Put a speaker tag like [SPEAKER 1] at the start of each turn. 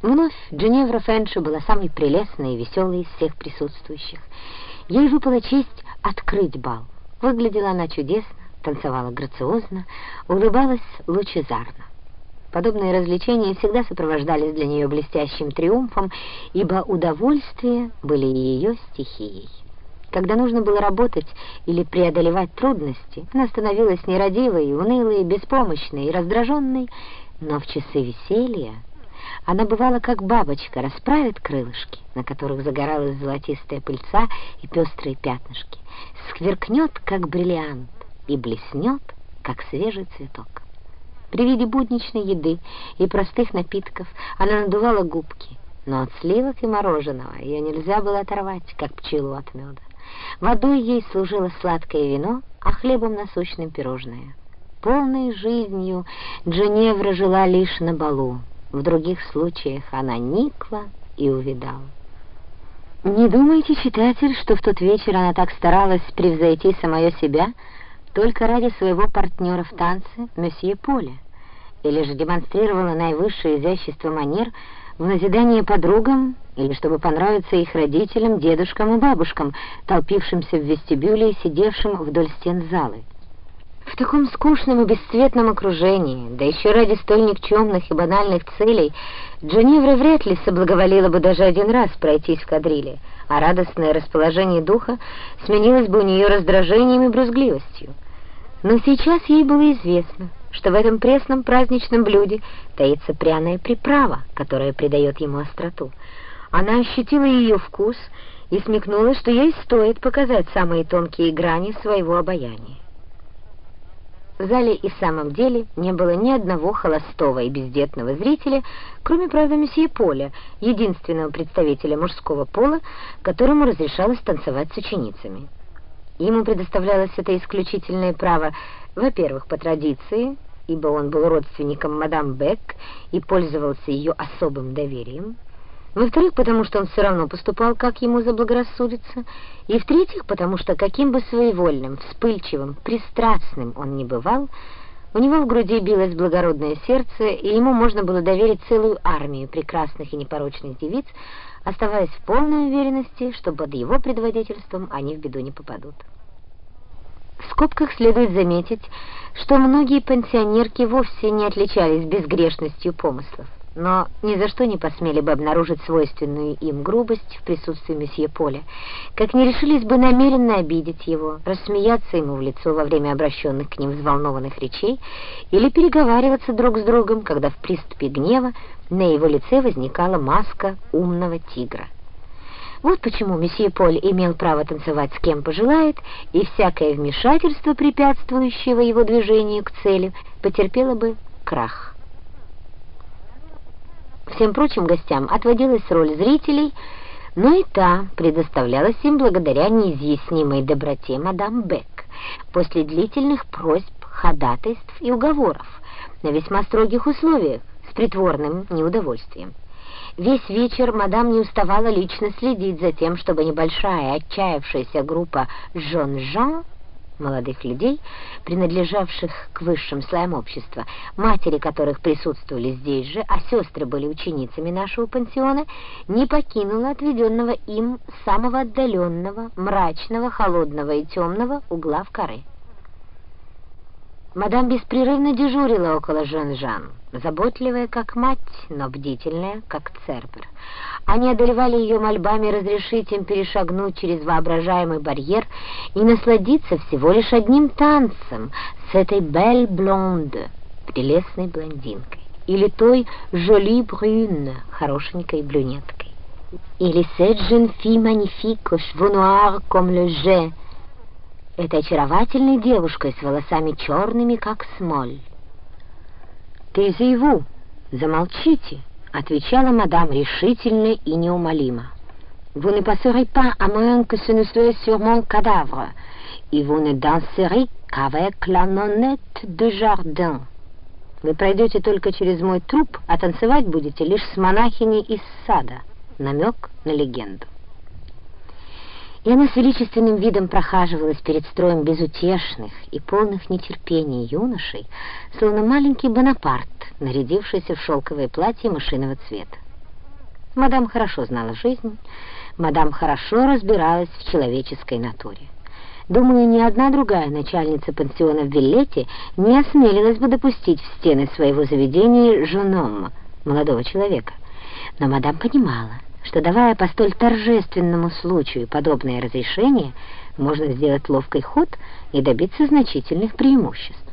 [SPEAKER 1] Вновь Дженевра Фэнши была самой прелестной и веселой из всех присутствующих. Ей выпала честь открыть бал. Выглядела она чудесно, танцевала грациозно, улыбалась лучезарно. Подобные развлечения всегда сопровождались для нее блестящим триумфом, ибо удовольствия были ее стихией. Когда нужно было работать или преодолевать трудности, она становилась нерадивой, унылой, беспомощной и раздраженной, но в часы веселья она бывала как бабочка, расправит крылышки, на которых загоралась золотистая пыльца и пестрые пятнышки, скверкнет, как бриллиант, и блеснет, как свежий цветок. При виде будничной еды и простых напитков она надувала губки, но от сливок и мороженого ее нельзя было оторвать, как пчелу от меда. Водой ей служило сладкое вино, а хлебом насущным пирожное. Полной жизнью Дженевра жила лишь на балу, в других случаях она никла и увидала. Не думайте, читатель, что в тот вечер она так старалась превзойти самое себя только ради своего партнера в танце, месье Поля, или же демонстрировала наивысшее изящество манер в назидание подругам, или чтобы понравиться их родителям, дедушкам и бабушкам, толпившимся в вестибюле и сидевшим вдоль стен залы. Таком скучном и бесцветном окружении, да еще ради столь никчемных и банальных целей, Дженевра вряд ли соблаговолила бы даже один раз пройтись в кадриле, а радостное расположение духа сменилось бы у нее раздражением и брюзгливостью. Но сейчас ей было известно, что в этом пресном праздничном блюде таится пряная приправа, которая придает ему остроту. Она ощутила ее вкус и смекнула, что ей стоит показать самые тонкие грани своего обаяния. В зале и в самом деле не было ни одного холостого и бездетного зрителя, кроме, правда, месье Поля, единственного представителя мужского пола, которому разрешалось танцевать с ученицами. Ему предоставлялось это исключительное право, во-первых, по традиции, ибо он был родственником мадам Бек и пользовался ее особым доверием, во-вторых, потому что он все равно поступал, как ему заблагорассудится, и в-третьих, потому что каким бы своевольным, вспыльчивым, пристрастным он ни бывал, у него в груди билось благородное сердце, и ему можно было доверить целую армию прекрасных и непорочных девиц, оставаясь в полной уверенности, что под его предводительством они в беду не попадут. В скобках следует заметить, что многие пансионерки вовсе не отличались безгрешностью помыслов но ни за что не посмели бы обнаружить свойственную им грубость в присутствии месье Поля, как не решились бы намеренно обидеть его, рассмеяться ему в лицо во время обращенных к ним взволнованных речей или переговариваться друг с другом, когда в приступе гнева на его лице возникала маска умного тигра. Вот почему месье Поль имел право танцевать с кем пожелает, и всякое вмешательство, препятствующего его движению к цели, потерпело бы крах. Всем прочим гостям отводилась роль зрителей, но и та предоставлялась им благодаря неизъяснимой доброте мадам Бек после длительных просьб, ходатайств и уговоров на весьма строгих условиях с притворным неудовольствием. Весь вечер мадам не уставала лично следить за тем, чтобы небольшая отчаявшаяся группа «Жон-Жан» молодых людей, принадлежавших к высшим слоям общества, матери которых присутствовали здесь же, а сестры были ученицами нашего пансиона, не покинула отведенного им самого отдаленного, мрачного, холодного и темного угла в коры. Мадам беспрерывно дежурила около Жан-Жан, заботливая, как мать, но бдительная, как Цербер. Они одолевали ее мольбами разрешить им перешагнуть через воображаемый барьер и насладиться всего лишь одним танцем с этой Бель Блонде, прелестной блондинкой, или той Жоли Брюн, хорошенькой брюнеткой, или cette jeune fille magnifique aux cheveux noirs comme le jet, этой очаровательной девушкой с волосами черными, как смоль. «Тезейву, замолчите!» — отвечала мадам решительно и неумолимо. «Vous ne passerez pas à moins que ce ne soit sur mon cadavre, et vous ne danserez qu'avec la nonnette de jardin. Вы пройдете только через мой труп, а танцевать будете лишь с монахиней из сада». Намек на легенду и она с величественным видом прохаживалась перед строем безутешных и полных нетерпений юношей, словно маленький Бонапарт, нарядившийся в шелковое платье мышиного цвета. Мадам хорошо знала жизнь, мадам хорошо разбиралась в человеческой натуре. Думаю, ни одна другая начальница пансиона в Виллете не осмелилась бы допустить в стены своего заведения женомма, молодого человека. Но мадам понимала, что, давая по столь торжественному случаю подобное разрешение, можно сделать ловкий ход и добиться значительных преимуществ.